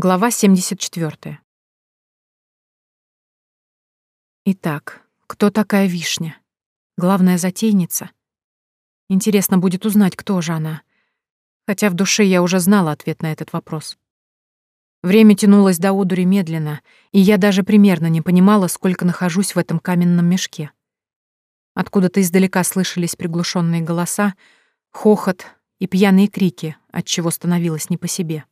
Глава 74. Итак, кто такая Вишня? Главная затейница? Интересно будет узнать, кто же она. Хотя в душе я уже знала ответ на этот вопрос. Время тянулось до одури медленно, и я даже примерно не понимала, сколько нахожусь в этом каменном мешке. Откуда-то издалека слышались приглушенные голоса, хохот и пьяные крики, от чего становилось не по себе.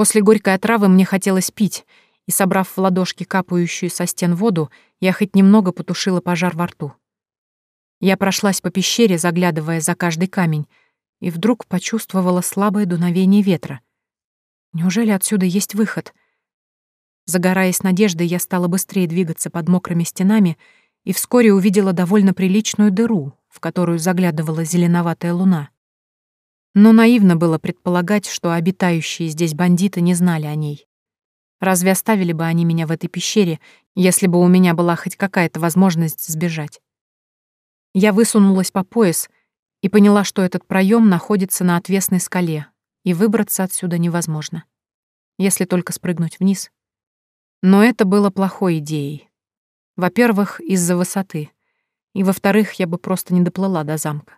После горькой отравы мне хотелось пить, и, собрав в ладошки капающую со стен воду, я хоть немного потушила пожар во рту. Я прошлась по пещере, заглядывая за каждый камень, и вдруг почувствовала слабое дуновение ветра. Неужели отсюда есть выход? Загораясь надеждой, я стала быстрее двигаться под мокрыми стенами и вскоре увидела довольно приличную дыру, в которую заглядывала зеленоватая луна. Но наивно было предполагать, что обитающие здесь бандиты не знали о ней. Разве оставили бы они меня в этой пещере, если бы у меня была хоть какая-то возможность сбежать? Я высунулась по пояс и поняла, что этот проем находится на отвесной скале, и выбраться отсюда невозможно, если только спрыгнуть вниз. Но это было плохой идеей. Во-первых, из-за высоты, и во-вторых, я бы просто не доплыла до замка.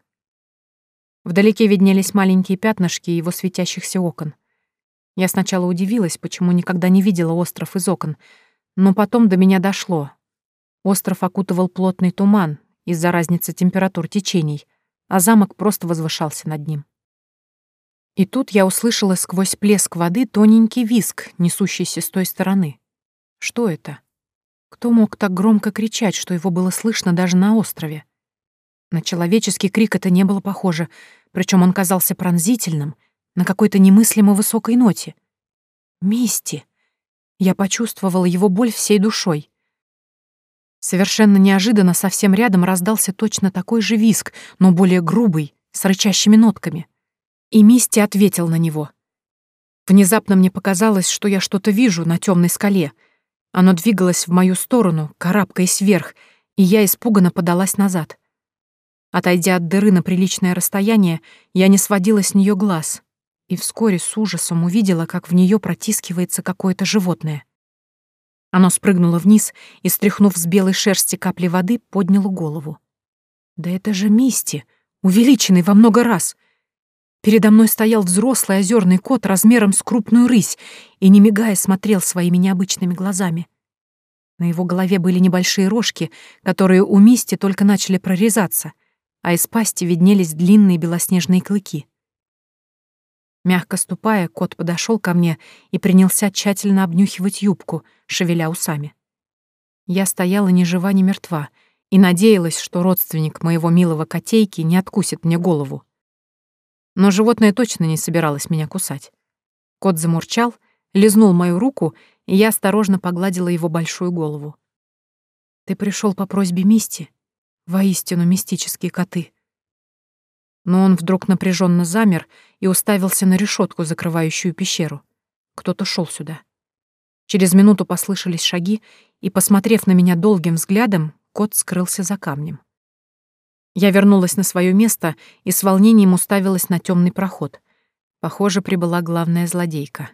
Вдалеке виднелись маленькие пятнышки его светящихся окон. Я сначала удивилась, почему никогда не видела остров из окон, но потом до меня дошло. Остров окутывал плотный туман из-за разницы температур течений, а замок просто возвышался над ним. И тут я услышала сквозь плеск воды тоненький виск, несущийся с той стороны. Что это? Кто мог так громко кричать, что его было слышно даже на острове? На человеческий крик это не было похоже, причем он казался пронзительным, на какой-то немыслимо высокой ноте. Мисти. Я почувствовала его боль всей душой. Совершенно неожиданно совсем рядом раздался точно такой же виск, но более грубый, с рычащими нотками. И Мисти ответил на него. Внезапно мне показалось, что я что-то вижу на темной скале. Оно двигалось в мою сторону, карабкаясь вверх, и я испуганно подалась назад. Отойдя от дыры на приличное расстояние, я не сводила с нее глаз и вскоре с ужасом увидела, как в нее протискивается какое-то животное. Оно спрыгнуло вниз и, стряхнув с белой шерсти капли воды, подняло голову. Да это же Мисти, увеличенный во много раз. Передо мной стоял взрослый озерный кот размером с крупную рысь и, не мигая, смотрел своими необычными глазами. На его голове были небольшие рожки, которые у Мисти только начали прорезаться — а из пасти виднелись длинные белоснежные клыки. Мягко ступая, кот подошел ко мне и принялся тщательно обнюхивать юбку, шевеля усами. Я стояла ни жива, ни мертва и надеялась, что родственник моего милого котейки не откусит мне голову. Но животное точно не собиралось меня кусать. Кот замурчал, лизнул мою руку, и я осторожно погладила его большую голову. «Ты пришел по просьбе Мисти?» Воистину мистические коты. Но он вдруг напряженно замер и уставился на решетку, закрывающую пещеру. Кто-то шел сюда. Через минуту послышались шаги, и, посмотрев на меня долгим взглядом, кот скрылся за камнем. Я вернулась на свое место и с волнением уставилась на темный проход. Похоже, прибыла главная злодейка.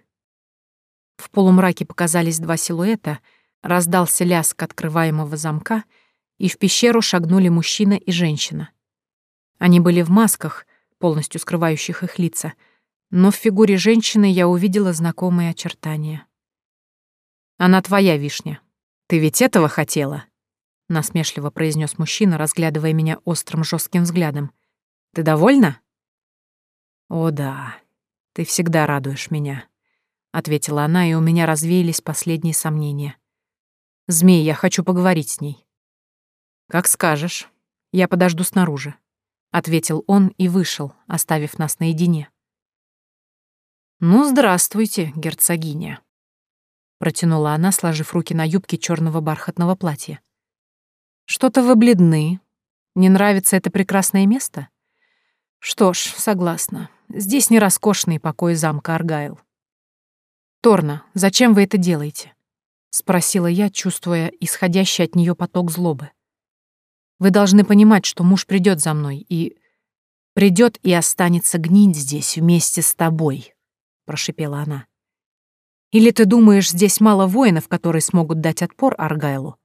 В полумраке показались два силуэта, раздался лязг открываемого замка — и в пещеру шагнули мужчина и женщина. Они были в масках, полностью скрывающих их лица, но в фигуре женщины я увидела знакомые очертания. «Она твоя вишня. Ты ведь этого хотела?» — насмешливо произнес мужчина, разглядывая меня острым жестким взглядом. «Ты довольна?» «О да, ты всегда радуешь меня», — ответила она, и у меня развеялись последние сомнения. «Змей, я хочу поговорить с ней». «Как скажешь. Я подожду снаружи», — ответил он и вышел, оставив нас наедине. «Ну, здравствуйте, герцогиня», — протянула она, сложив руки на юбке черного бархатного платья. «Что-то вы бледны. Не нравится это прекрасное место?» «Что ж, согласна. Здесь не роскошный покой замка Аргайл». «Торна, зачем вы это делаете?» — спросила я, чувствуя исходящий от нее поток злобы. Вы должны понимать, что муж придет за мной и... Придет и останется гнить здесь вместе с тобой, прошипела она. Или ты думаешь, здесь мало воинов, которые смогут дать отпор Аргайлу?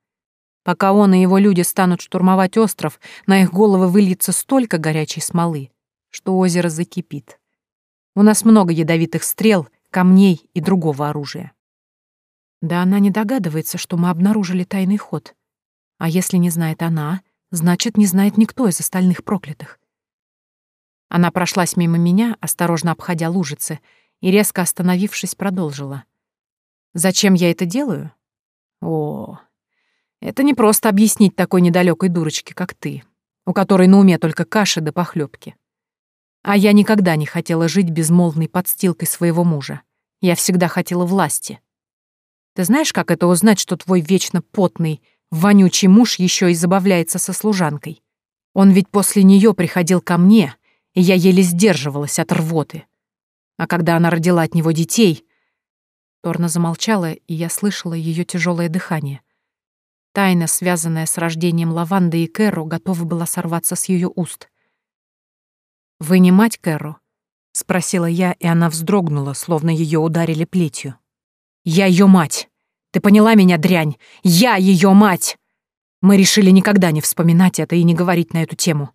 Пока он и его люди станут штурмовать остров, на их головы выльется столько горячей смолы, что озеро закипит. У нас много ядовитых стрел, камней и другого оружия. Да она не догадывается, что мы обнаружили тайный ход. А если не знает она, значит, не знает никто из остальных проклятых. Она прошлась мимо меня, осторожно обходя лужицы, и, резко остановившись, продолжила. «Зачем я это делаю? О, это не просто объяснить такой недалекой дурочке, как ты, у которой на уме только каши да похлебки. А я никогда не хотела жить безмолвной подстилкой своего мужа. Я всегда хотела власти. Ты знаешь, как это узнать, что твой вечно потный, вонючий муж еще и забавляется со служанкой? Он ведь после нее приходил ко мне, и я еле сдерживалась от рвоты. А когда она родила от него детей... Торна замолчала, и я слышала ее тяжелое дыхание — Тайна, связанная с рождением Лаванды и Кэру, готова была сорваться с ее уст. «Вы не мать Кэру?» — спросила я, и она вздрогнула, словно ее ударили плетью. «Я ее мать! Ты поняла меня, дрянь? Я ее мать!» Мы решили никогда не вспоминать это и не говорить на эту тему.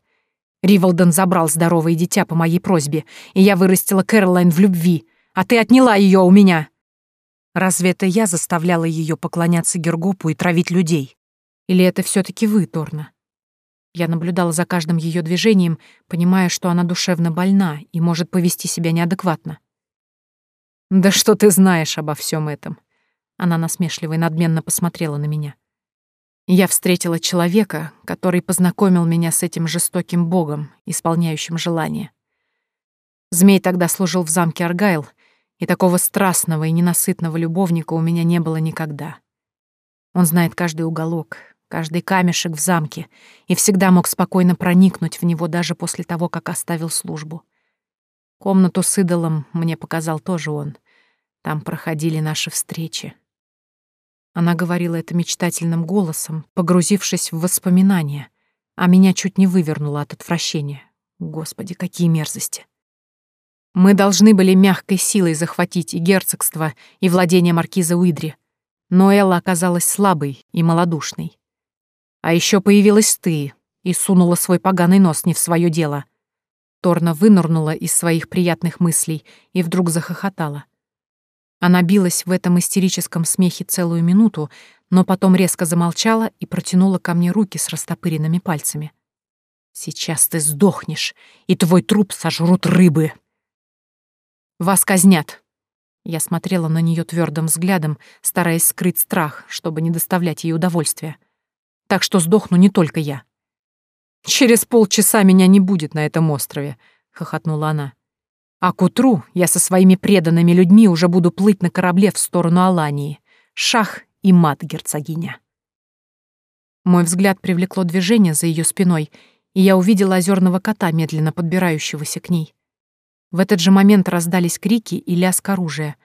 Ривалден забрал здоровое дитя по моей просьбе, и я вырастила Кэролайн в любви, а ты отняла ее у меня. Разве это я заставляла ее поклоняться Гергопу и травить людей? Или это все таки вы, Торна? Я наблюдала за каждым ее движением, понимая, что она душевно больна и может повести себя неадекватно. «Да что ты знаешь обо всем этом?» Она насмешливо и надменно посмотрела на меня. Я встретила человека, который познакомил меня с этим жестоким богом, исполняющим желания. Змей тогда служил в замке Аргайл, и такого страстного и ненасытного любовника у меня не было никогда. Он знает каждый уголок, каждый камешек в замке и всегда мог спокойно проникнуть в него даже после того, как оставил службу. Комнату с идолом мне показал тоже он. Там проходили наши встречи. Она говорила это мечтательным голосом, погрузившись в воспоминания, а меня чуть не вывернуло от отвращения. Господи, какие мерзости. Мы должны были мягкой силой захватить и герцогство, и владение маркиза Уидри. Но Элла оказалась слабой и малодушной. А еще появилась ты и сунула свой поганый нос не в свое дело. Торна вынырнула из своих приятных мыслей и вдруг захохотала. Она билась в этом истерическом смехе целую минуту, но потом резко замолчала и протянула ко мне руки с растопыренными пальцами. «Сейчас ты сдохнешь, и твой труп сожрут рыбы!» Вас казнят!» Я смотрела на нее твердым взглядом, стараясь скрыть страх, чтобы не доставлять ей удовольствия. Так что сдохну не только я. «Через полчаса меня не будет на этом острове», — хохотнула она. «А к утру я со своими преданными людьми уже буду плыть на корабле в сторону Алании. Шах и мат, герцогиня». Мой взгляд привлекло движение за ее спиной, и я увидела озерного кота, медленно подбирающегося к ней. В этот же момент раздались крики и лязг оружия.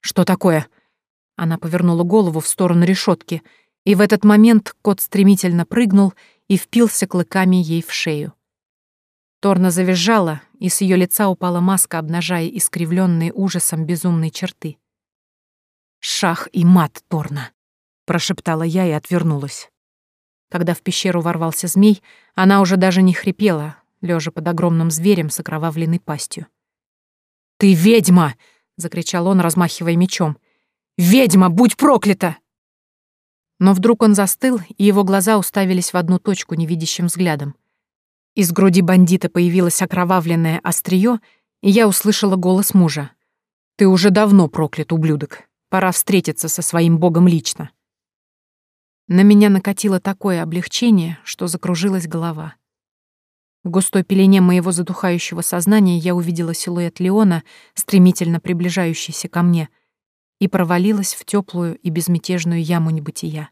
«Что такое?» Она повернула голову в сторону решетки, и в этот момент кот стремительно прыгнул и впился клыками ей в шею. Торна завизжала, и с ее лица упала маска, обнажая искривленные ужасом безумные черты. «Шах и мат, Торна!» — прошептала я и отвернулась. Когда в пещеру ворвался змей, она уже даже не хрипела, лежа под огромным зверем с окровавленной пастью. «Ты ведьма!» — закричал он, размахивая мечом. «Ведьма, будь проклята!» Но вдруг он застыл, и его глаза уставились в одну точку невидящим взглядом. Из груди бандита появилось окровавленное острие, и я услышала голос мужа. «Ты уже давно проклят, ублюдок. Пора встретиться со своим богом лично». На меня накатило такое облегчение, что закружилась голова. В густой пелене моего затухающего сознания я увидела силуэт Леона, стремительно приближающийся ко мне, и провалилась в теплую и безмятежную яму небытия.